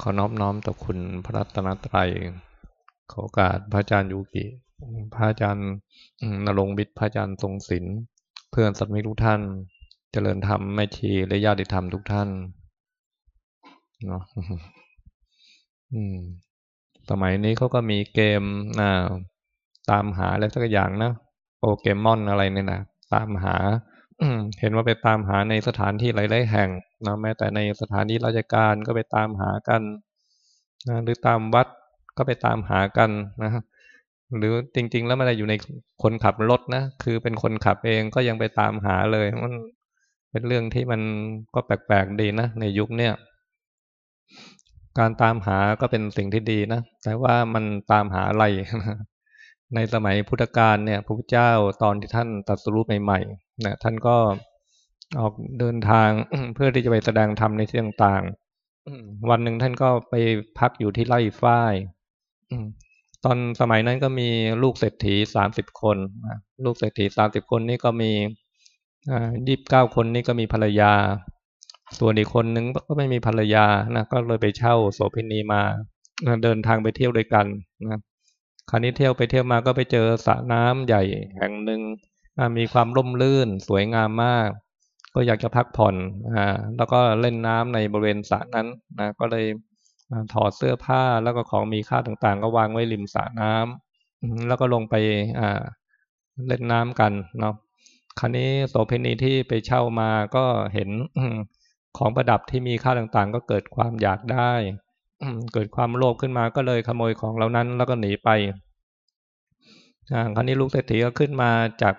ขอน้อมน้อมต่อคุณพระรัตนตรัยขอโอกาสพระอาจารย์ยูกิ พระอาจารย์นรงบิดพระอาจารย์ทรงศิลป์เพื่อนสัตว์มิทุกท่าน เจริญธรรมแม่ชีและญาติธรรมทุกท่านเนาะอืมสมัยนี้เขาก็มีเกมนะตามหาอะไรสักอย่างนะโปเกมอนอะไรเนี่ยนะตามหาเห็นว่าไปตามหาในสถานที่หลายๆแห่ง นะแม้แต่ในสถานีราชการก็ไปตามหากันนะหรือตามวัดก็ไปตามหากันนะหรือจริง ๆ แล้วมันอยู่ในคนขับรถนะคือเป็นคนขับเองก็ยังไปตามหาเลยมันเป็นเรื่องที่มันก็แปลกๆดีนะในยุคเนี้ยการตามหาก็เป็นสิ่งที่ดีนะ แต่ว่ามันตามหาอะไร ในสมัยพุทธกาลเนี่ยพระพุทธเจ้าตอนที่ท่านตรัสรู้ใหม่ๆนะท่านก็ ออกเดินทางเพื่อที่จะไปแสดงธรรมในที่ต่างๆวันหนึ่งท่านก็ไปพักอยู่ที่ไร่ฝ้ายตอนสมัยนั้นก็มีลูกเศรษฐีสามสิบคนลูกเศรษฐีสามสิบคนนี้ก็มียี่สิบเก้าคนนี้ก็มีภรรยา ส่วนอีกคนนึงก็ไม่มีภรรยานะก็เลยไปเช่าโสเภณีมาเดินทางไปเที่ยวด้วยกันนะคราวนี้เที่ยวไปเที่ยวมาก็ไปเจอสระน้ำใหญ่แห่งหนึ่งมีความร่มรื่นสวยงามมาก ก็อยากจะพักผ่อนอ่าแล้วก็เล่นน้ำในบริเวณสระนั้นนะก็เลยถอดเสื้อผ้าแล้วก็ของมีค่าต่างๆ ก็วางไว้ริมสระน้ำแล้วก็ลงไปอ่าเล่นน้ำกันเนาะคราวนี้โสเภณีที่ไปเช่ามาก็เห็นของประดับที่มีค่าต่างๆ ก็เกิดความอยากได้เกิดความโลภขึ้นมาก็เลยขโมยของเหล่านั้นแล้วก็หนีไปคราวนี้ลูกเศรษฐีก็ขึ้นมาจาก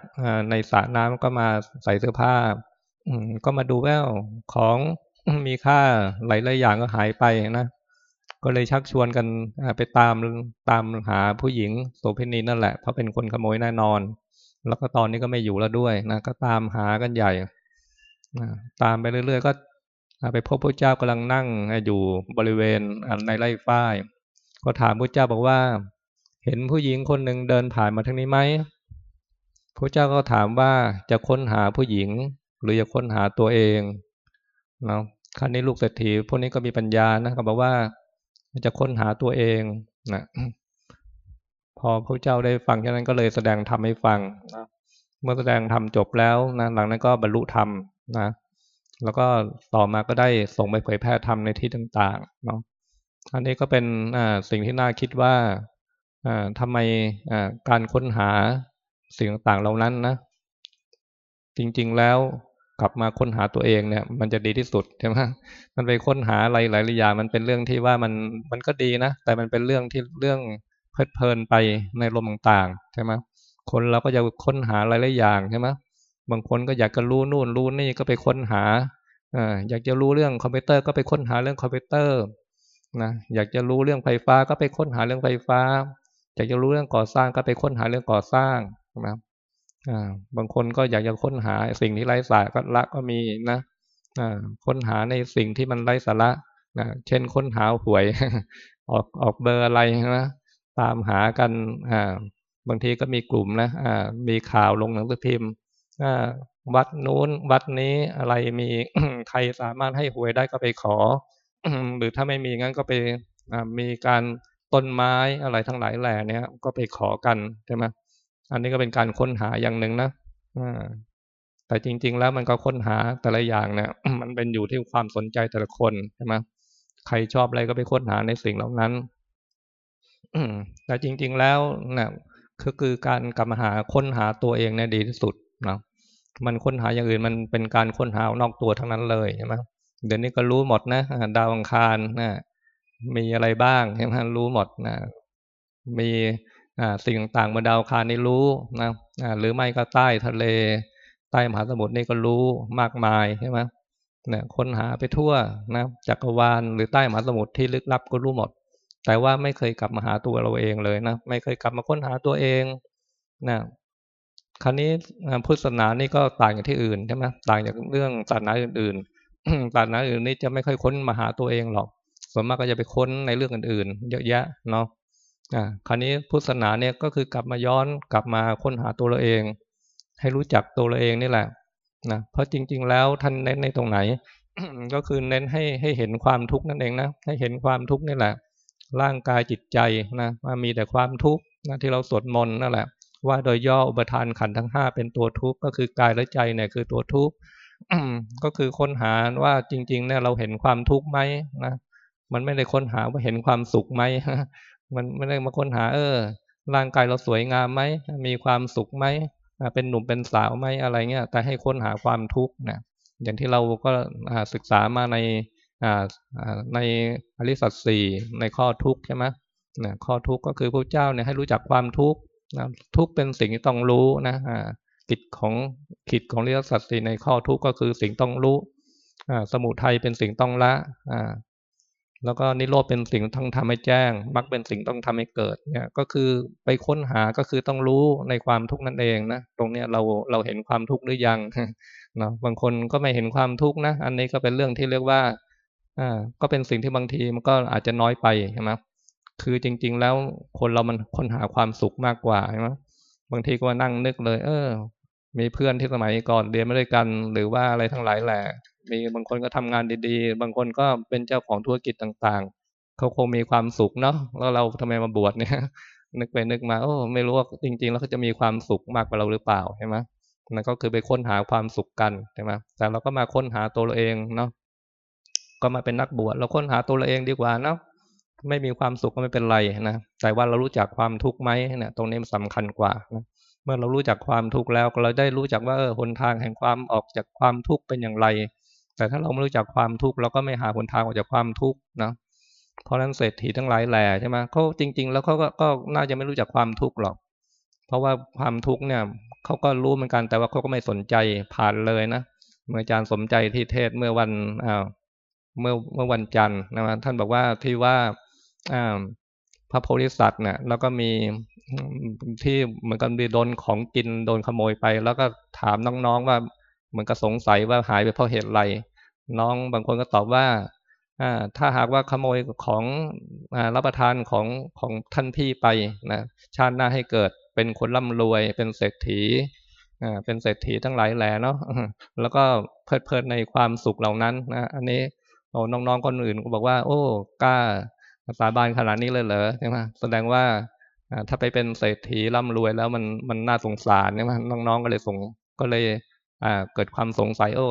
ในสระน้ำก็มาใส่เสื้อผ้า ก็มาดูแววของมีค่าหลายๆอย่างก็หายไปนะ ก็เลยชักชวนกันไปตามตามหาผู้หญิงโสเภณีนั่นแหละ เพราะเป็นคนขโมยแน่นอน แล้วก็ตอนนี้ก็ไม่อยู่แล้วด้วยนะก็ตามหากันใหญ่ตามไปเรื่อย ๆ ก็ไปพบพระเจ้ากำลังนั่งอยู่บริเวณในไร่ฝ้าย ก็ถามพระเจ้าบอกว่า เห็นผู้หญิงคนหนึ่งเดินผ่านมาทางนี้ไหมพระเจ้าก็ถามว่าจะค้นหาผู้หญิง หรือจะค้นหาตัวเองเนาะครั้นี้ลูกเศรษฐีพวกนี้ก็มีปัญญานะเขาบอกว่าจะค้นหาตัวเองนะพอพระเจ้าได้ฟังฉะนั้นก็เลยแสดงธรรมให้ฟังนะเมื่อแสดงธรรมจบแล้วนะหลังนั้นก็บรรลุธรรมนะแล้วก็ต่อมาก็ได้ส่งไปเผยแพร่ธรรมในที่ต่างๆเนาะอันนี้ก็เป็นสิ่งที่น่าคิดว่าทำไมการค้นหาสิ่งต่างๆเหล่านั้นนะ จริงๆแล้ว กลับมาค้นหาตัวเองเนี่ย มันจะดีที่สุดใช่ไหมมันไปค้นหาอะไรหลายอย่างมันเป็นเรื่องที่ว่ามันมันก็ดีนะ แต่มันเป็นเรื่องที่เรื่องเพลิดเพลินไปในลมต่างๆใช่ไหมคนเราก็จะค้นหาหลายๆอย่างใช่ไหมบางคนก็อยากจะรู้นู่นรู้นี่ก็ไปค้นหาอยากจะรู้เรื่องคอมพิวเตอร์ก็ไปค้นหาเรื่องคอมพิวเตอร์นะอยากจะรู้เรื่องไฟฟ้าก็ไปค้นหาเรื่องไฟฟ้า อยากจะรู้เรื่องก่อสร้างก็ไปค้นหาเรื่องก่อสร้างนะบ บางคนก็อยากจะค้นหาสิ่งที่ไร้สาระก็มีนะค้นหาในสิ่งที่มันไร้สาระนะเช่นค้นหาหวย ออกออกเบอร์อะไรนะตามหากันบางทีก็มีกลุ่มนะมีข่าวลงหนังสือพิมพ์วัดนู้นวัดนี้อะไรมีใครสามารถให้หวยได้ก็ไปขอ หรือถ้าไม่มีงั้นก็ไปมีการต้นไม้อะไรทั้งหลายแหล่เนี่ยก็ไปขอกันใช่ไหม อันนี้ก็เป็นการค้นหาอย่างหนึ่งนะแต่จริง ๆ แล้วมันก็ค้นหาแต่ละอย่างเนี่ยมันเป็นอยู่ที่ความสนใจแต่ละคนใช่ไหมใครชอบอะไรก็ไปค้นหาในสิ่งเหล่านั้นแต่จริง ๆ แล้วนะคือคือการกลับมาหาค้นหาตัวเองเนี่ยดีที่สุดนะมันค้นหาอย่างอื่นมันเป็นการค้นหานอกตัวทั้งนั้นเลยใช่ไหมเดี๋ยวนี้ก็รู้หมดนะดาวอังคารนะมีอะไรบ้างใช่ไหมรู้หมดนะมี สิ่งต่างๆบนดาวคารนี่รู้นะหรือไม่ก็ใต้ทะเล ใต้มหาสมุทรนี่ก็รู้มากมายใช่ไหมเนี่ยค้นหาไปทั่วนะจักรวาลหรือใต้มหาสมุทรที่ลึกลับก็รู้หมด แต่ว่าไม่เคยกลับมาหาตัวเราเองเลยนะไม่เคยกลับมาค้นหาตัวเองนะคราวนี้พุทธศาสนานี่ก็ต่างจากที่อื่นใช่ไหมต่างจากเรื่องศาสนาอื่นๆศาสนาอื่นนี่จะไม่ค่อยค้นมาหาตัวเองหรอกส่วนมากก็จะไปค้นในเรื่องอื่นๆ เยอะแยะเนาะ คราวนี้พุทธศาสนาเนี่ยก็คือกลับมาย้อนกลับมาค้นหาตัวเราเอง ให้รู้จักตัวเราเองนี่แหละนะเพราะจริง ๆ แล้วท่านเน้นในตรงไหน ก็คือเน้นให้ให้เห็นความทุกข์นั่นเองนะให้เห็นความทุกข์นี่แหละ ร่างกายจิตใจนะว่ามีแต่ความทุกข์นะที่เราสวดมนต์นั่นแหละ ว่าโดยย่ออุปทานขันทั้งห้าเป็นตัวทุกข์ก็คือกายและใจเนี่ยคือตัวทุกข์ก็คือค้นหาว่าจริง ๆ เนี่ยเราเห็นความทุกข์ไหมนะ มันไม่ได้ค้นหาว่าเห็นความสุขไหมมันไม่ได้มาค้นหา เออ ร่างกายเราสวยงามไหมมีความสุขไหมเป็นหนุ่มเป็นสาวไหมอะไรเงี้ย แต่ให้ค้นหาความทุกข์นะอย่างที่เราก็ศึกษามาในในอริสัตสีในข้อทุกข์ใช่ไหมนะข้อทุกข์ก็คือพระเจ้าเนี่ยให้รู้จักความทุกข์นะทุกข์เป็นสิ่งที่ต้องรู้นะกิจของกิจของอริสัตสีในข้อทุกข์ก็คือสิ่งต้องรู้สมุทัยเป็นสิ่งต้องละ แล้วก็นิโรธเป็นสิ่งต้องทำให้แจ้งมรรคเป็นสิ่งต้องทำให้เกิดเนี่ยก็คือไปค้นหาก็คือต้องรู้ในความทุกข์นั่นเองนะตรงเนี้ยเราเราเห็นความทุกข์หรือยังเนาะบางคนก็ไม่เห็นความทุกข์นะอันนี้ก็เป็นเรื่องที่เรียกว่าอ่าก็เป็นสิ่งที่บางทีมันก็อาจจะน้อยไปใช่ไหมคือจริง ๆ แล้วคนเรามันค้นหาความสุขมากกว่าใช่ไหมบางทีก็นั่งนึกเลย เออ มีเพื่อนที่สมัยก่อนเรียนไม่ได้กัน หรือว่าอะไรทั้งหลายแหละ มีบางคนก็ทำงานดีๆ บางคนก็เป็นเจ้าของธุรกิจต่างๆ เขาคงมีความสุขเนาะแล้วเราทำไมมาบวชเนี่ย นึกไปนึกมาโอ้ไม่รู้ว่าจริง ๆ แล้วเขาจะมีความสุขมากกว่าเราหรือเปล่าใช่ไหมนั่นก็คือไปค้นหาความสุขกันใช่ไหมแต่เราก็มาค้นหาตัวเราเองเนาะก็มาเป็นนักบวชเราค้นหาตัวเราเองดีกว่าเนาะไม่มีความสุขก็ไม่เป็นไรนะแต่ว่าเรารู้จักความทุกข์ไหมเนี่ยตรงนี้มันสำคัญกว่านะเมื่อเรารู้จักความทุกข์แล้วเราได้รู้จักว่าเออหนทางแห่งความออกจากความทุกข์เป็นอย่างไร แต่ถ้าเราไม่รู้จักความทุกข์เราก็ไม่หาหนทางออกจากความทุกข์นะเพราะนั้นเศรษฐีทั้งหลายแหล่ใช่ไหมเขาจริง ๆ แล้วเขาก็ก็น่าจะไม่รู้จักความทุกข์หรอก เพราะว่าความทุกข์เนี่ยเขาก็รู้เหมือนกันแต่ว่าเขาก็ไม่สนใจผ่านเลยนะเมื่ออาจารย์สมใจที่เทศเมื่อวันอ่าเมื่อเมื่อวันจันทร์นะท่านบอกว่าที่ว่าอ่าพระโพธิสัตว์เนี่ยแล้วก็มีที่เหมือนกันมีโดนของกินโดนขโมยไป แล้วก็ถามน้องๆว่าเหมือนกับสงสัยว่าหายไปเพราะเหตุไร น้องบางคนก็ตอบว่าถ้าหากว่าขโมยของรับประทานของของท่านพี่ไปนะชาติหน้าให้เกิดเป็นคนร่ำรวย เป็นเศรษฐีเป็นเศรษฐีทั้งหลายแหล่เนาะแล้วก็เพลิดเพลินในความสุขเหล่านั้นนะอันนี้น้องๆคนอื่นก็บอกว่า โอ้กล้าสาบานขนาดนี้เลยเหรอใช่ไหมแสดงว่าถ้าไปเป็นเศรษฐีร่ำรวยแล้วมันมันน่าสงสารใช่ไหมน้องๆก็เลยสงก็เลย เกิดความสงสัยโอ้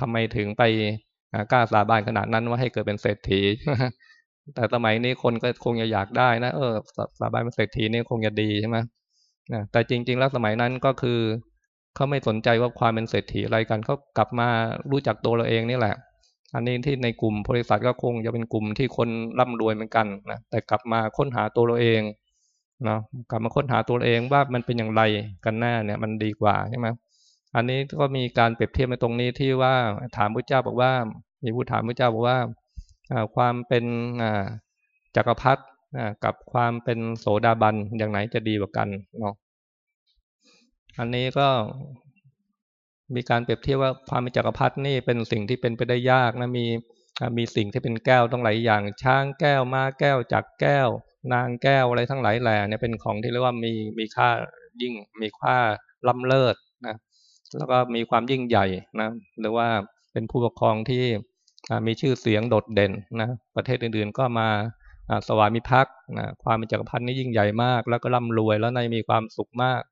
ทำไมถึงไปกล้าสาบานขนาดนั้นว่าให้เกิดเป็นเศรษฐี แต่สมัยนี้คนก็คงจะอยากได้นะเออสาบานเป็นเศรษฐีนี่คงจะดีใช่ไหมแต่จริง ๆ แล้วสมัยนั้นก็คือเขาไม่สนใจว่าความเป็นเศรษฐีอะไรกันเขากลับมารู้จักตัวเราเองนี่แหละ อันนี้ที่ในกลุ่มบริษัทก็คงจะเป็นกลุ่มที่คนร่ำรวยเหมือนกันนะแต่กลับมาค้นหาตัวเราเองเนาะกลับมาค้นหาตัวเองว่ามันเป็นอย่างไรกันแน่เนี่ยมันดีกว่าใช่ไหม อันนี้ก็มีการเปรียบเทียบในตรงนี้ที่ว่าถามพระเจ้าบอกว่า มีผู้ถามพระเจ้าบอกว่าความเป็นจักรพรรดิกับความเป็นโสดาบันอย่างไหนจะดีกว่ากันเนาะอันนี้ก็มีการเปรียบเทียบว่าความเป็นจักรพรรดินี่เป็นสิ่งที่เป็นไปได้ยากนะมีมีสิ่งที่เป็นแก้วต้องหลายอย่าง ช้างแก้วม้าแก้วจักแก้ว นางแก้วอะไรทั้งหลายแหล่เนี่ยเป็นของที่เรียกว่ามีมีค่ายิ่งมีค่าล้ำเลิศ แล้วก็มีความยิ่งใหญ่นะหรือว่าเป็นผู้ปกครองที่มีชื่อเสียงโดดเด่นนะประเทศอื่นๆก็มาสวามิภักดิ์นะความเป็นจักรพรรดินี่ยิ่งใหญ่มาก แล้วก็ร่ำรวยแล้วในมีความสุขมาก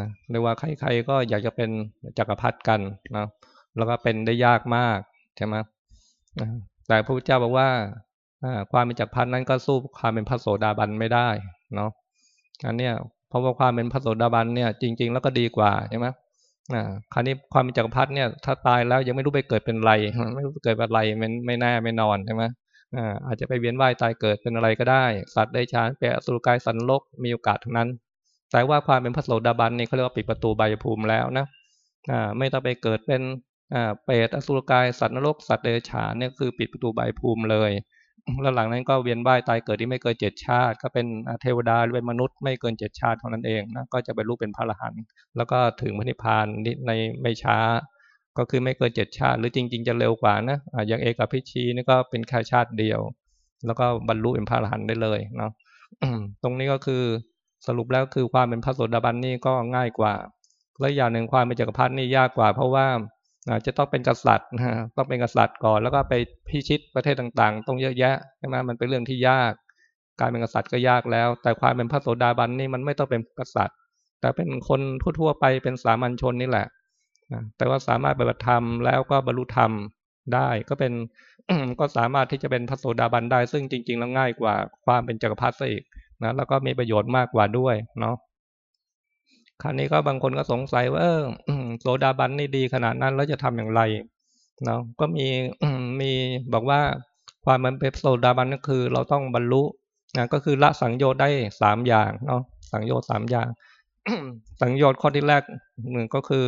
นะเรียกว่าใครๆก็อยากจะเป็นจักรพรรดิกันนะแล้วก็เป็นได้ยากมากใช่ไหมแต่พระพุทธเจ้าบอกว่าความเป็นจักรพรรดินั้นก็สู้ความเป็นพระโสดาบันไม่ได้เนาะอันเนี้ยเพราะว่าความเป็นพระโสดาบันเนี่ยจริง ๆ แล้วก็ดีกว่าใช่ไหม คราวนี้ความเป็นจักรพรรดิเนี่ยถ้าตายแล้วยังไม่รู้ไปเกิดเป็นไร ไม่รู้เกิดเป็นไรมันไม่แน่ไม่นอนใช่ไหมอาจจะไปเวียนว่ายตายเกิดเป็นอะไรก็ได้ สัตว์ได้ชานเปรสุรกายสันโลกมีโอกาสทั้งนั้น แต่ว่าความเป็นพระโสดาบันนี่เขาเรียกว่าปิดประตูใบภูมิแล้วนะอไม่ต้องไปเกิดเป็นเปรตอสุรกายสัตว์นรกสัตว์เดรัจฉานเนี่ยคือปิดประตูใบภูมิเลย แล้วหลังนั้นก็เวียนว่ายตายเกิดที่ไม่เกินเจ็ดชาติ ก็เป็นเทวดาหรือเป็นมนุษย์ไม่เกินเจ็ดชาติเท่านั้นเองนะก็จะไปรู้เป็นพระอรหันต์แล้วก็ถึงพระนิพพานในไม่ช้า ก็คือไม่เกินเจ็ดชาติ หรือจริง ๆ จะเร็วกว่านะอย่างเอกพิชีนี่ก็เป็นแค่ชาติเดียว แล้วก็บรรลุเป็นพระอรหันต์ได้เลยเนาะตรงนี้ก็คือสรุปแล้วคือความเป็นพระโสดาบันนี่ก็ง่ายกว่าและอย่างหนึ่งความเป็นจักรพรรดินี่ยากกว่า เพราะว่า จะต้องเป็นกษัตริย์ต้องเป็นกษัตริย์ก่อนแล้วก็ไปพิชิตประเทศต่างๆ ต้องเยอะแยะใช่ไหมมันเป็นเรื่องที่ยาก การเป็นกษัตริย์ก็ยากแล้ว แต่ความเป็นพระโสดาบันนี่มันไม่ต้องเป็นกษัตริย์ แต่เป็นคนทั่วๆไปเป็นสามัญชนนี่แหละแต่ว่าสามารถปฏิบัติธรรมแล้วก็บรรลุธรรมได้ก็เป็นก็สามารถที่จะเป็นพระโสดาบันได้ ซึ่งจริง ๆ แล้วง่ายกว่าความเป็นจักรพรรดิอีกนะแล้วก็มีประโยชน์มากกว่าด้วยเนาะ คราวนี้ก็บางคนก็สงสัยว่าเออโสดาบันนี่ดีขนาดนั้นแล้วจะทำอย่างไรเนาะก็มีมีบอกว่าความมันเป็นโสดาบันก็คือ เราต้องบรรลุนะก็คือละสังโยชน์ได้สามอย่างเนาะสังโยชน์สามอย่างสังโยชน์ข้อที่แรกหนึ่งก็คือ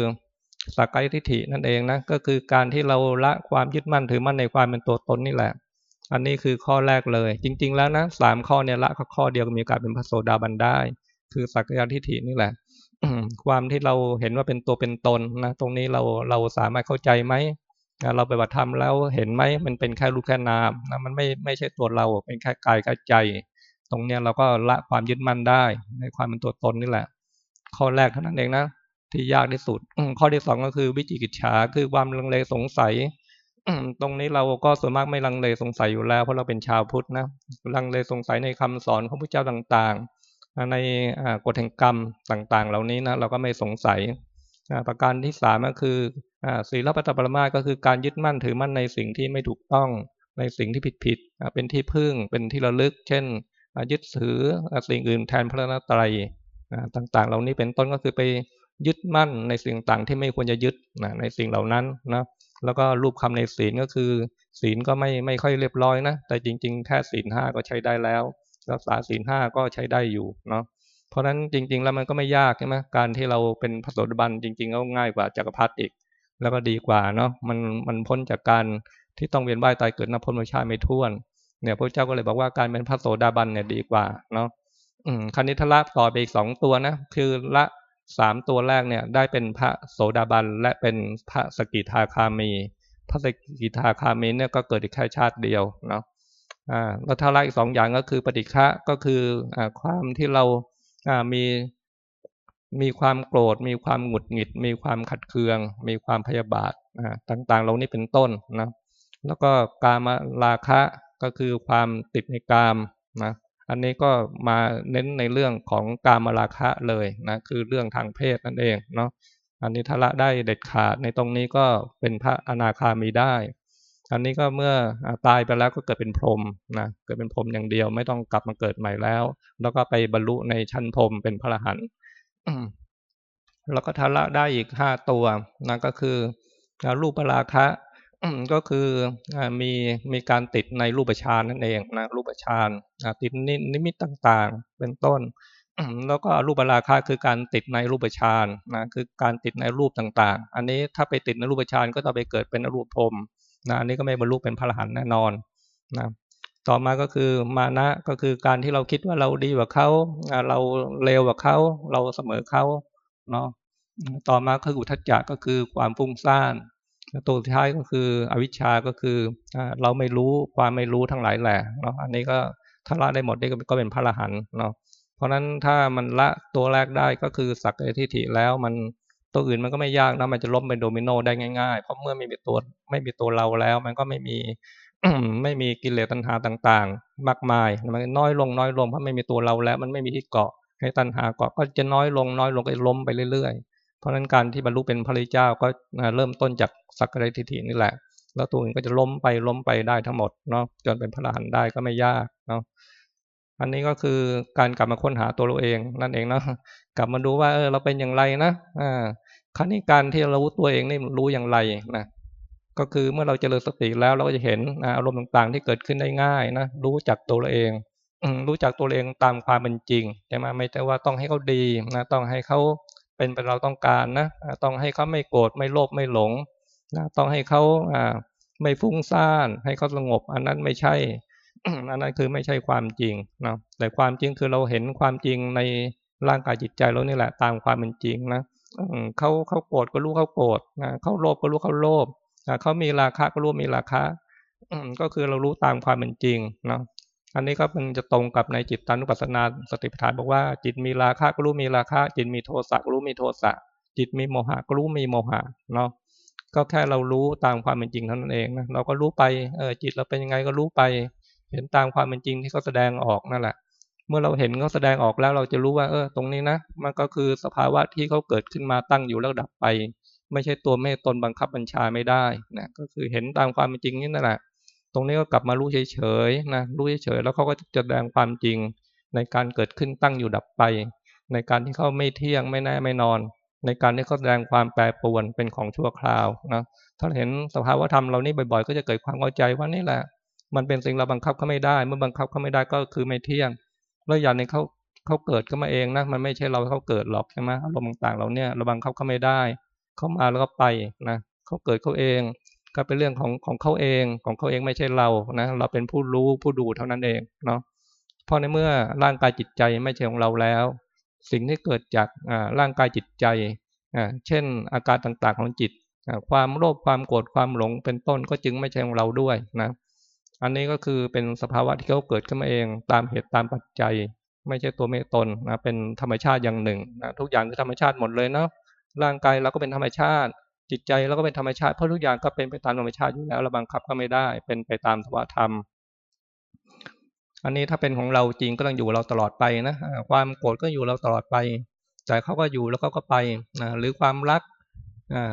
สักกายทิฏฐินั่นเองนะก็คือการที่เราละความยึดมั่นถือมั่นในความเป็นตัวตนนี่แหละ อันนี้คือข้อแรกเลย จริง ๆ แล้วนะสามข้อเนี่ยละข้อเดียวก็มีการเป็นพระโสดาบันได้ คือสักกายทิฏฐินี่แหละ ความที่เราเห็นว่าเป็นตัวเป็นตนนะตรงนี้เราเราสามารถเข้าใจไหมเราไปบัติธรรมแล้วเห็นไหมมันเป็นแค่รูปแค่นามนะมันไม่ไม่ใช่ตัวเราเป็นแค่กายแค่ใจ ตรงเนี้ยเราก็ละความยึดมั่นได้ ในความเป็นตัวตนนี่แหละ ข้อแรกเท่านั้นเองนะที่ยากที่สุดข้อที่สองก็คือวิจิกิจฉาคือความลังเลสงสัยตรงนี้เราก็ส่วนมากไม่ลังเลสงสัยอยู่แล้วเพราะเราเป็นชาวพุทธนะลังเลสงสัยในคำสอนของพระเจ้าต่างๆ ในกฎแห่งกรรมต่างๆ เหล่านี้นะเราก็ไม่สงสัยประการที่สามก็คือศีลปัตตปรมาก็คือการยึดมั่นถือมั่นในสิ่งที่ไม่ถูกต้องในสิ่งที่ผิดๆเป็นที่พึ่งเป็นที่ระลึก เช่น ยึดถือสิ่งอื่นแทนพระนตรัยต่างๆ เหล่านี้เป็นต้นก็คือไปยึดมั่นในสิ่งต่างที่ไม่ควรจะยึดในสิ่งเหล่านั้นนะแล้วก็รูปคำในศีลก็คือ ศีลก็ไม่ไม่ค่อยเรียบร้อยนะแต่จริง ๆ แค่ศีลห้าก็ใช้ได้แล้ว รักษาศีลห้าก็ใช้ได้อยู่เนาะเพราะฉะนั้นจริง ๆ แล้วมันก็ไม่ยากใช่ไหมการที่เราเป็นพระโสดาบันจริงๆก็ง่ายกว่าจักรพรรดิอีก แล้วก็ดีกว่าเนาะมันมันพ้นจากการที่ต้องเวียนว่ายตายเกิดนับพ้นมชาติไม่ท้วนเนี่ยพระเจ้าก็เลยบอกว่าการเป็นพระโสดาบันเนี่ยดีกว่าเนาะอืมคันนี้ทละต่อไปอีกสองตัวนะคือละสามตัวแรกเนี่ยได้เป็นพระโสดาบันและเป็นพระสกิทาคามี พระสกิทาคามีเนี่ยก็เกิดอีกแค่ชาติเดียวเนาะ แล้วถ้าละอีกสองอย่างก็คือปฏิฆะก็คืออความที่เรามีมีความโกรธ มีความหงุดหงิด มีความขัดเคือง มีความพยาบาทต่างๆ เหล่านี้เป็นต้นนะแล้วก็กามราคะก็คือความติดในกามนะอันนี้ก็มาเน้นในเรื่องของกามราคะเลยนะคือเรื่องทางเพศนั่นเองเนาะอันนี้ทละได้เด็ดขาดในตรงนี้ก็เป็นพระอนาคามีได้ อันนี้ก็เมื่อตายไปแล้วก็เกิดเป็นพรหมนะเกิดเป็นพรหมอย่างเดียวไม่ต้องกลับมาเกิดใหม่แล้ว แล้วก็ไปบรรลุในชั้นพรหมเป็นพระอรหันต์แล้วก็ทละได้อีกห้าตัวนะก็คือรูปราคะก็คือมีมีการติดในรูปฌานนั่นเองนะรูปฌานติดนิมิตต่างๆ เป็นต้น แล้วก็รูปราคาคือการติดในรูปฌานนะคือการติดในรูปต่างๆ อันนี้ถ้าไปติดในรูปฌานก็ต้องไปเกิดเป็นรูปพรม นะอันนี้ก็ไม่บรรลุเป็นพระอรหันต์แน่นอนนะต่อมาก็คือมานะก็คือการที่เราคิดว่าเราดีกว่าเขาเราเลวกว่าเขาเราเสมอเขาเนาะต่อมาคืออุทจจะก็คือความฟุ้งซ่านตัวสุดท้ายก็คืออวิชชาก็คือเราไม่รู้ความไม่รู้ทั้งหลายแหละเนาะอันนี้ก็ถ้าละได้หมดนี่ก็เป็นพระอรหันต์เนาะเพราะฉะนั้นถ้ามันละตัวแรกได้ก็คือสักเอทิฏฐิแล้วมัน ตัวอื่นมันก็ไม่ยากนะมันจะล้มเป็นโดมิโนได้ง่ายๆ เพราะเมื่อไม่มีตัวไม่มีตัวเราแล้ว มันก็ไม่มีไม่มีกิเลสตัณหาต่างๆ มากมายมันน้อยลงน้อยลงเพราะไม่มีตัวเราแล้ว มันไม่มีที่เกาะให้ตัณหาเกาะก็จะน้อยลงน้อยลงก็ล้มไปเรื่อยๆ เพราะนั้นการที่บรรลุเป็นพระริเจ้าก็เริ่มต้นจากสักการทิฏฐินี่แหละ แล้วตัวอื่นก็จะล้มไปล้มไปได้ทั้งหมดเนาะจนเป็นพระอรหันต์ได้ก็ไม่ยากเนาะ อันนี้ก็คือการกลับมาค้นหาตัวเราเอง นั่นเองเนาะกลับมาดูว่าเออเราเป็นอย่างไรนะอ่าครั้นี้การที่เรารู้ตัวเองนี่รู้อย่างไรนะก็คือเมื่อเราเจริญสติแล้วเราก็จะเห็นอารมณ์ต่างๆ ที่เกิดขึ้นได้ง่ายนะรู้จักตัวเราเองรู้จักตัวเองตามความเป็นจริงใช่ไหมไม่ใช่ว่าต้องให้เขาดีนะต้องให้เขาเป็นเป็นเราต้องการนะต้องให้เขาไม่โกรธไม่โลภไม่หลงนะต้องให้เขาอ่าไม่ฟุ้งซ่าน ให้เขาสงบ อันนั้นไม่ใช่ อันนั้นคือไม่ใช่ความจริงนะแต่ความจริงคือเราเห็นความจริงในร่างกายจิตใจเรานี่แหละตามความเป็นจริงนะเขาเขาโกรธก็รู้เขาโกรธนะเขาโลภก็รู้เขาโลภเขามีราคะก็รู้มีราคะก็คือเรารู้ตามความเป็นจริงเนาะอันนี้ก็มันจะตรงกับในจิตตานุปัสสนาสติปัฏฐานบอกว่าจิตมีราคะก็รู้มีราคะจิตมีโทสะก็รู้มีโทสะจิตมีโมหะก็รู้มีโมหะเนาะก็แค่เรารู้ตามความเป็นจริงเท่านั้นเองนะเราก็รู้ไปเออจิตเราเป็นยังไงก็รู้ไป เห็นตามความเป็นจริงที่เขาแสดงออกนั่นแหละ เมื่อเราเห็นเขาแสดงออกแล้วเราจะรู้ว่า เออ ตรงนี้นะ มันก็คือสภาวะที่เขาเกิดขึ้นมาตั้งอยู่แล้วดับไป ไม่ใช่ตัวไม่ตนบังคับบัญชาไม่ได้นะ ก็คือเห็นตามความเป็นจริงนี่นั่นแหละ ตรงนี้ก็กลับมารู้เฉยๆนะ รู้เฉยๆแล้วเขาก็จะแสดงความจริง ในการเกิดขึ้นตั้งอยู่ดับไป ในการที่เขาไม่เที่ยงไม่แน่ไม่นอน ในการที่เขาแสดงความแปรปรวนเป็นของชั่วคราวนะ ถ้าเห็นสภาวะธรรมเรานี่บ่อยๆ ก็จะเกิดความเข้าใจว่านี่แหละ มันเป็นสิ่งเราบังคับเขาไม่ได้ เมื่อบังคับเขาไม่ได้ก็คือไม่เที่ยง แล้วอย่างนี้เขาเขาเกิดก็มาเองนะ มันไม่ใช่เราเขาเกิดหรอกใช่ไหมอารมณ์ต่างๆเราเนี่ยเราบังคับเขาไม่ได้ เขามาแล้วก็ไปนะเขาเกิดเขาเอง ก็เป็นเรื่องของของเขาเองของเขาเองไม่ใช่เรานะเราเป็นผู้รู้ผู้ดูเท่านั้นเองเนาะเพราะในเมื่อร่างกายจิตใจไม่ใช่ของเราแล้ว สิ่งที่เกิดจากร่างกายจิตใจเช่น อาการต่างๆของจิตความโลภความโกรธความหลงเป็นต้นก็จึงไม่ใช่ของเราด้วยนะ อันนี้ก็คือเป็นสภาวะที่เขาเกิดขึ้นมาเอง ตามเหตุตามปัจจัย ไม่ใช่ตัวเมตนนะเป็นธรรมชาติอย่างหนึ่งนะทุกอย่างคือธรรมชาติหมดเลยเนาะร่างกายเราก็เป็นธรรมชาติ จิตใจเราก็เป็นธรรมชาติเพราะทุกอย่างก็เป็นไปตามธรรมชาติอยู่แล้วเราบังคับก็ไม่ได้ เป็นไปตามธรรมธรรม อันนี้ถ้าเป็นของเราจริงก็ต้องอยู่เราตลอดไปนะความโกรธก็อยู่เราตลอดไปแต่เขาก็อยู่แล้วเขาก็ไปนะหรือความรัก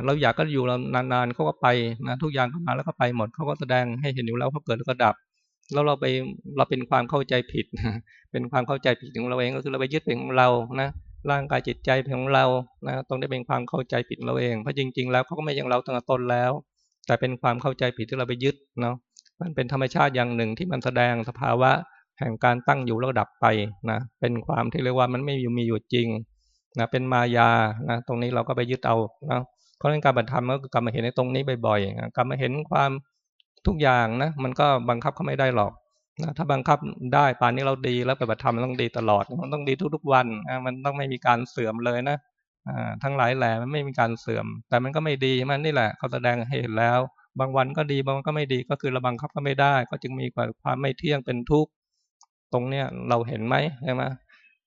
เราอยากก็อยู่เรานานๆเขาก็ไปนะทุกอย่างเข้ามาแล้วก็ไปหมดเขาก็แสดงให้เห็นอยู่แล้วเขาเกิดแล้วก็ดับ แล้วเราไปเราเป็นความเข้าใจผิด เป็นความเข้าใจผิดของเราเองก็คือเราไปยึดเป็นของเรานะร่างกายจิตใจเป็นของเรานะต้องได้เป็นความเข้าใจผิดเราเองเพราะจริง ๆ แล้วเขาก็ไม่ยังเราตั้งแต่ต้นแล้ว แต่เป็นความเข้าใจผิดที่เราไปยึดเนาะมันเป็นธรรมชาติอย่างหนึ่งที่มันแสดงสภาวะแห่งการตั้งอยู่แล้วดับไปนะเป็นความที่เรียกว่ามันไม่มีอยู่จริงนะเป็นมายานะตรงนี้เราก็ไปยึดเอานะ เพราะฉะนั้นการบัตรธรรมก็กลับมาเห็นในตรงนี้บ่อยๆกลับมาเห็นความทุกอย่างนะ มันก็บังคับเขาไม่ได้หรอกนะถ้าบังคับได้ป่านนี้เราดีแล้วปฏิบัติธรรมต้องดีตลอด มันต้องดีทุกๆวันมันต้องไม่มีการเสื่อมเลยนะทั้งหลายแหล่มันไม่มีการเสื่อม แต่มันก็ไม่ดีมันนี่แหละเขาแสดงให้เห็นแล้ว บางวันก็ดีบางวันก็ไม่ดีก็คือเราบังคับก็ไม่ได้ ก็จึงมีความไม่เที่ยงเป็นทุกข์ตรงเนี้ยเราเห็นไหมใช่ไหม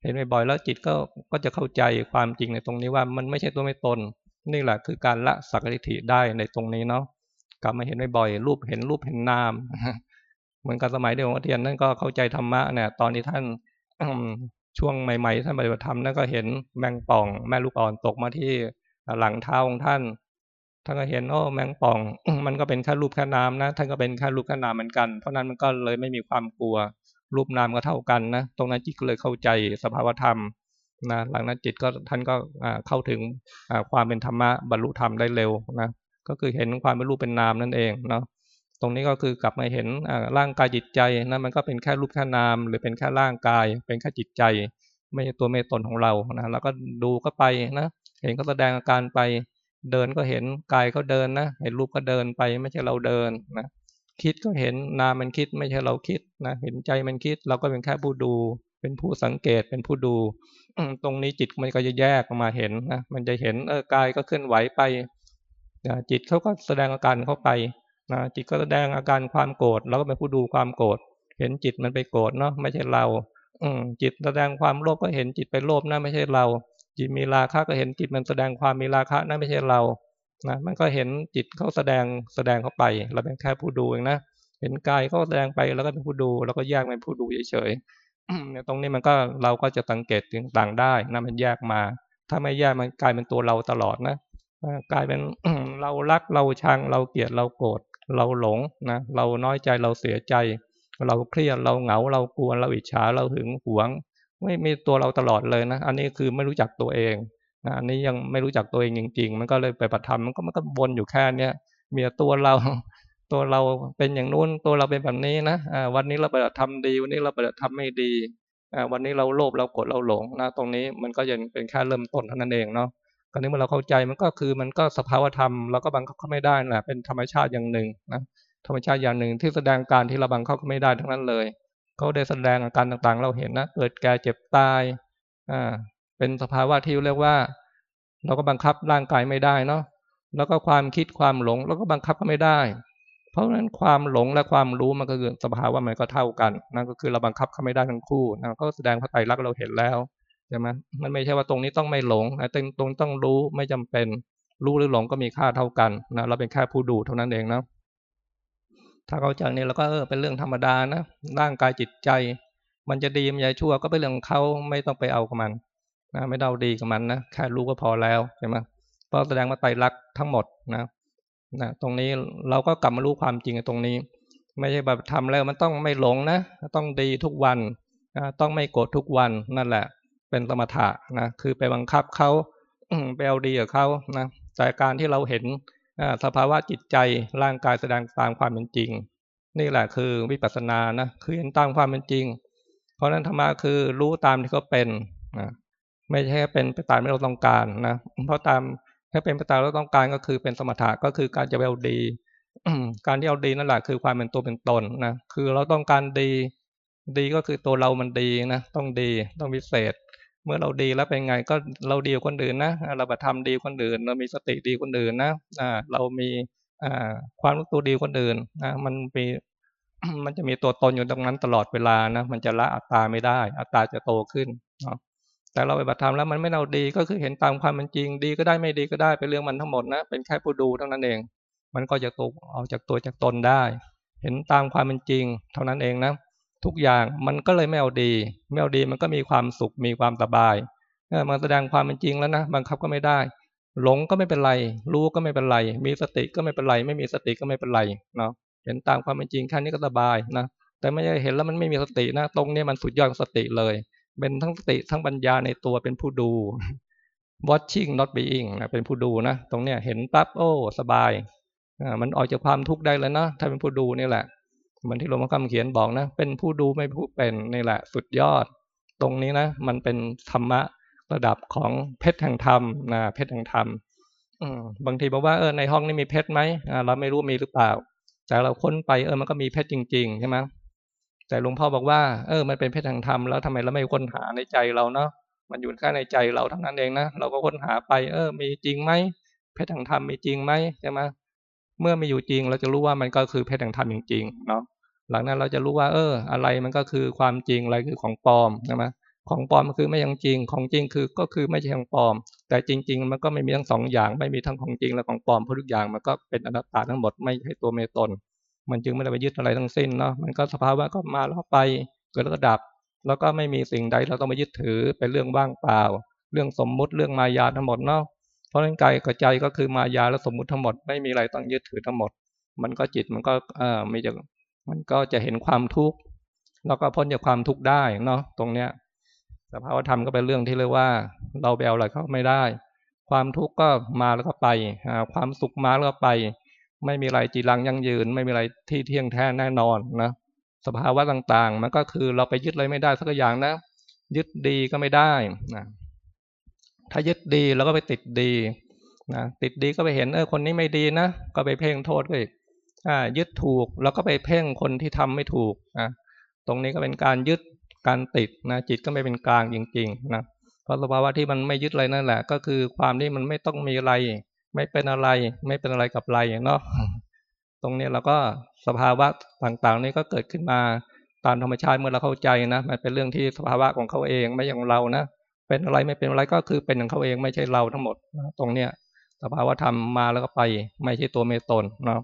เห็นบ่อยๆแล้วจิตก็ก็จะเข้าใจความจริงในตรงนี้ว่ามันไม่ใช่ตัวไม่ตน นี่แหละคือการละสักทิฏฐิได้ในตรงนี้เนาะกลับมาเห็นบ่อยๆรูปเห็นรูปเห็นนามเหมือนกับสมัยเดียวกับเทียนนั่นก็เข้าใจธรรมะเนี่ยตอนนี้ท่านช่วงใหม่ ๆ ท่านปฏิบัติธรรมนั่นก็เห็นแมงป่อง แม่ลูกอ่อนตกมาที่หลังเท้าของท่านท่านก็เห็นโอ้แมงป่อง มันก็เป็นแค่รูปแค่น้ำนะ ท่านก็เป็นแค่รูปแค่น้ำเหมือนกัน เพราะนั้นมันก็เลยไม่มีความกลัว รูปนามก็เท่ากันนะ ตรงนั้นจิตก็เลยเข้าใจสภาวธรรม นะหลังนั้นจิตก็ท่านก็เข้าถึงความเป็นธรรมะบรรลุธรรมได้เร็วนะก็คือเห็นความเป็นรูปเป็นนามนั่นเองเนาะตรงนี้ก็คือกลับมาเห็นร่างกายจิตใจนะมันก็เป็นแค่รูปแค่นาม หรือเป็นแค่ร่างกาย เป็นแค่จิตใจ ไม่ใช่ตัวเมตตนของเรานะแล้วก็ดูก็ไปนะเห็นก็แสดงอาการไปเดินก็เห็นกายก็เดินนะเห็นรูปก็เดินไปไม่ใช่เราเดินนะคิดก็เห็นนามมันคิดไม่ใช่เราคิดนะเห็นใจมันคิดเราก็เป็นแค่ผู้ดู เป็นผู้สังเกตเป็นผู้ดู ตรงนี้จิตมันก็จะแยกออกมาเห็นนะมันจะเห็นเออกายก็เคลื่อนไหวไปจิตเขาก็แสดงอาการเข้าไปนะจิตก็แสดงอาการความโกรธเราก็เป็นผู้ดูความโกรธเห็นจิตมันไปโกรธเนาะไม่ใช่เรา อืจิตแสดงความโลภก็เห็นจิตไปโลภนะไม่ใช่เรา จิตมีราคะก็เห็นจิตมันแสดงความมีราคะนะไม่ใช่เรานะมันก็เห็นจิตเขาแสดงแสดงเข้าไป เราเป็นแค่ผู้ดูเองนะเห็นกายเขาแสดงไปแล้วก็เป็นผู้ดู แล้วก็แยกเป็นผู้ดูเฉยๆเนี่ย ตรงนี้มันก็เราก็จะสังเกตต่างได้นะมันแยกมา ถ้าไม่แยกมันกลายเป็นตัวเราตลอดนะกลายเป็นเรารักเราชังเราเกลียดเราโกรธเราหลงนะเราน้อยใจเราเสียใจ เราเครียดเราเหงาเรากลัวเราอิจฉาเราหึงหวง ไม่มีตัวเราตลอดเลยนะ อันนี้คือไม่รู้จักตัวเองนะอันนี้ยังไม่รู้จักตัวเองจริง ๆ มันก็เลยไปปฏิธรรมมันก็มันก็วนอยู่แค่เนี้ยมีตัวเรา ตัวเราเป็นอย่างนู้นตัวเราเป็นแบบนี้นะวันนี้เราปฏิธรรมดี วันนี้เราปฏิธรรมไม่ดีวันนี้เราโลภเราโกรธเราหลงนะตรงนี้มันก็ยังเป็นแค่เริ่มต้นเท่านั้นเองเนาะคราวนี้เมื่อเราเข้าใจมันก็คือมันก็สภาวธรรมเราก็บังคับเขาไม่ได้แหละเป็นธรรมชาติอย่างหนึ่งนะธรรมชาติอย่างหนึ่งที่แสดงการที่เราบังคับเขาไม่ได้ทั้งนั้นเลยเขาได้แสดงอาการต่างๆ เราเห็นนะเกิดแก่เจ็บตายอ่าเป็นสภาวะที่เรียกว่า เราก็บังคับร่างกายไม่ได้เนาะแล้วก็ความคิดความหลงเราก็บังคับก็ไม่ได้ ราะฉะนั้นความหลงและความรู้มันก็คือสภาวะมันก็เท่ากันนั่นก็คือเราบังคับเขาไม่ได้ทั้งคู่นะเขาแสดงพระไตรลักษณ์เราเห็นแล้วใช่ไหมมันไม่ใช่ว่าตรงนี้ต้องไม่หลงแต่ตรงต้องรู้ไม่จำเป็น รู้หรือหลงก็มีค่าเท่ากันนะเราเป็นแค่ผู้ดูเท่านั้นเองนะถ้าเข้าใจนี่เราก็เออเป็นเรื่องธรรมดานะร่างกายจิตใจ มันจะดีมันจะชั่วก็เป็นเรื่องของเขาไม่ต้องไปเอากับมันนะไม่เดาดีกับมันนะแค่รู้ก็พอแล้วใช่ไหมเพราะแสดงว่าไตรลักษณ์ทั้งหมดนะ นะตรงนี้เราก็กลับมารู้ความจริงตรงนี้ ไม่ใช่แบบทำแล้วมันต้องไม่หลงนะต้องดีทุกวันนะต้องไม่โกรธทุกวันนั่นแหละ เป็นสมถะนะคือไปบังคับเขาไปเอาดีกับเขานะแต่การที่เราเห็นสภาวะจิตใจร่างกายแสดงตามความเป็นจริง นี่แหละคือวิปัสสนานะคือเห็นตามความเป็นจริง เพราะนั้นธรรมะคือรู้ตามที่เขาเป็นนะไม่ใช่เป็นไปตามที่เราต้องการนะเพราะตาม ถ้าเป็นไปตามเราต้องการก็คือเป็นสมถะก็คือการจะเอาดี การที่เอาดีนั่นแหละคือความเป็นตัวเป็นตนนะคือเราต้องการดีดีก็คือตัวเรามันดีนะต้องดีต้องพิเศษ เมื่อเราดีแล้วเป็นไงก็เราดีกว่าคนอื่นนะเราบัตทำดีคนอื่น เรามีสติดีคนอื่นนะอ่าเรามีอ่าความรู้ตัวดีคนอื่นนะมันมีมันจะมีตัวตนอยู่ตรงนั้นตลอดเวลานะมันจะละอัตตาไม่ได้ อัตตาจะโตขึ้นเนาะ แต่เราไปบัตรธรรมแล้วมันไม่เราดีก็คือเห็นตามความเป็นจริง ดีก็ได้ไม่ดีก็ได้เป็นเรื่องมันทั้งหมดนะเป็นแค่ผู้ดูเท่านั้นเอง มันก็จะตกออกจากตัวจากตนได้ เห็นตามความเป็นจริง เท่านั้นเองนะทุกอย่างมันก็เลยไม่เอาดีไม่เอาดีมันก็มีความสุขมีความสบายเออมันแสดงความเป็นจริงแล้วนะบังคับก็ไม่ได้ หลงก็ไม่เป็นไร รู้ก็ไม่เป็นไร มีสติก็ไม่เป็นไร ไม่มีสติก็ไม่เป็นไรเนาะเห็นตามความเป็นจริงแค่นี้ก็สบายนะแต่ไม่ใช่เห็นแล้วมันไม่มีสตินะตรงนี้มันสุดยอดสติเลย เป็นทั้งสติทั้งปัญญาในตัวเป็นผู้ดู watching not being นะเป็นผู้ดูนะ ตรงเนี้ยเห็นปั๊บโอ้ สบายมันออกจากความทุกข์ได้แล้วนะถ้าเป็นผู้ดูนี่แหละเหมือนที่หลวงพ่อคำเขียนบอกนะ เป็นผู้ดูไม่ผู้เป็นนี่แหละ สุดยอด ตรงนี้นะ มันเป็นธรรมะระดับของเพชรแห่งธรรมนะเพชรแห่งธรรมบางทีบอกว่าเออในห้องนี้มีเพชรไหมเราไม่รู้มีหรือเปล่าแต่เราค้นไปเออมันก็มีเพชรจริงๆใช่ไหม แต่หลวงพ่อบอกว่าเออมันเป็นเพชรแห่งธรรมแล้วทำไมเราไม่ค้นหาในใจเราเนาะมันอยู่แค่ในใจเราทั้งนั้นเองนะเราก็ค้นหาไป เออ มีจริงไหมเพชรแห่งธรรมมีจริงไหมใช่ไหมเมื่อมีอยู่จริง เราจะรู้ว่ามันก็คือเพชรแห่งธรรมจริงๆเนาะหลังนั้นเราจะรู้ว่า เออ อะไรมันก็คือความจริงอะไรคือของปลอมใช่ไหมของปลอมมันคือไม่ยังจริง ของจริงคือก็คือไม่ใช่ของปลอม แต่จริง ๆ มันก็ไม่มีทั้งสองอย่าง ไม่มีทั้งของจริงและของปลอมเพราะทุกอย่างมันก็เป็นอนัตตาทั้งหมดไม่ใช่ตัวเมตตน มันจึงไม่ได้ไปยึดอะไรทั้งสิ้นเนาะมันก็สภาวะก็มาแล้วไปเกิดแล้วก็ดับ แล้วก็ไม่มีสิ่งใดเราต้องมายึดถือเป็นเรื่องว่างเปล่า เรื่องสมมุติเรื่องมายาทั้งหมดเนาะเพราะนั้นกายกับใจก็คือมายาและสมมุติทั้งหมดไม่มีอะไรต้องยึดถือทั้งหมด มันก็จิตมันก็เออไม่จะมันก็จะเห็นความทุกข์แล้วก็พ้นจากความทุกข์ได้เนาะตรงเนี้ยสภาวธรรมก็เป็นเรื่องที่เรียกว่า เราไปเอาอะไรเขาไม่ได้ ความทุกข์ก็มาแล้วก็ไปความสุขมาแล้วก็ไป ไม่มีอะไรจีรังยั่งยืน ไม่มีอะไรที่เที่ยงแท้แน่นอนนะสภาวะต่างๆ มันก็คือเราไปยึดอะไรไม่ได้สักอย่างนะ ยึดดีก็ไม่ได้นะถ้ายึดดีเราก็ไปติดดีนะติดดีก็ไปเห็นเออคนนี้ไม่ดีนะก็ไปเพ่งโทษไปอ่ายึดถูกแล้วก็ไปเพ่งคนที่ทำไม่ถูกนะตรงนี้ก็เป็นการยึดการติดนะจิตก็ไม่เป็นกลางจริง ๆ นะเพราะสภาวะที่มันไม่ยึดอะไรนั่นแหละ ก็คือความที่มันไม่ต้องมีอะไร ไม่เป็นอะไร ไม่เป็นอะไรกับอะไรเนาะตรงนี้เราก็สภาวะต่างๆ นี้ก็เกิดขึ้นมาตามธรรมชาติเมื่อเราเข้าใจนะมันเป็นเรื่องที่สภาวะของเขาเองไม่อย่างเรานะเป็นอะไรไม่เป็นอะไรก็คือเป็นของเขาเองไม่ใช่เราทั้งหมดนะตรงเนี้ยสภาวะธรรมมาแล้วก็ไป ไม่ใช่ตัวเมตตนเนาะ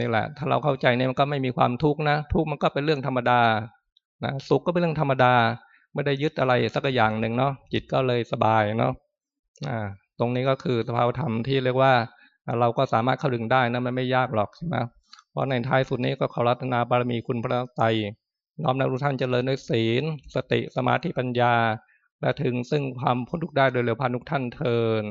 นี่แหละ ถ้าเราเข้าใจเนี่ยมันก็ไม่มีความทุกข์นะทุกข์มันก็เป็นเรื่องธรรมดานะสุขก็เป็นเรื่องธรรมดา ไม่ได้ยึดอะไรสักอย่างหนึ่งเนาะจิตก็เลยสบายเนาะอ่า ตรงนี้ก็คือสภาวธรรมที่เรียกว่าเราก็สามารถเข้าถึงได้นะมันไม่ยากหรอกใช่ไหมเพราะในท้ายสุดนี้ก็ขอรัตนาบารมีคุณพระไตรน้อมนำทุกท่านเจริญด้วยศีล สติสมาธิปัญญา และถึงซึ่งความพ้นทุกข์ได้โดยเร็วพานุกท่านเทิน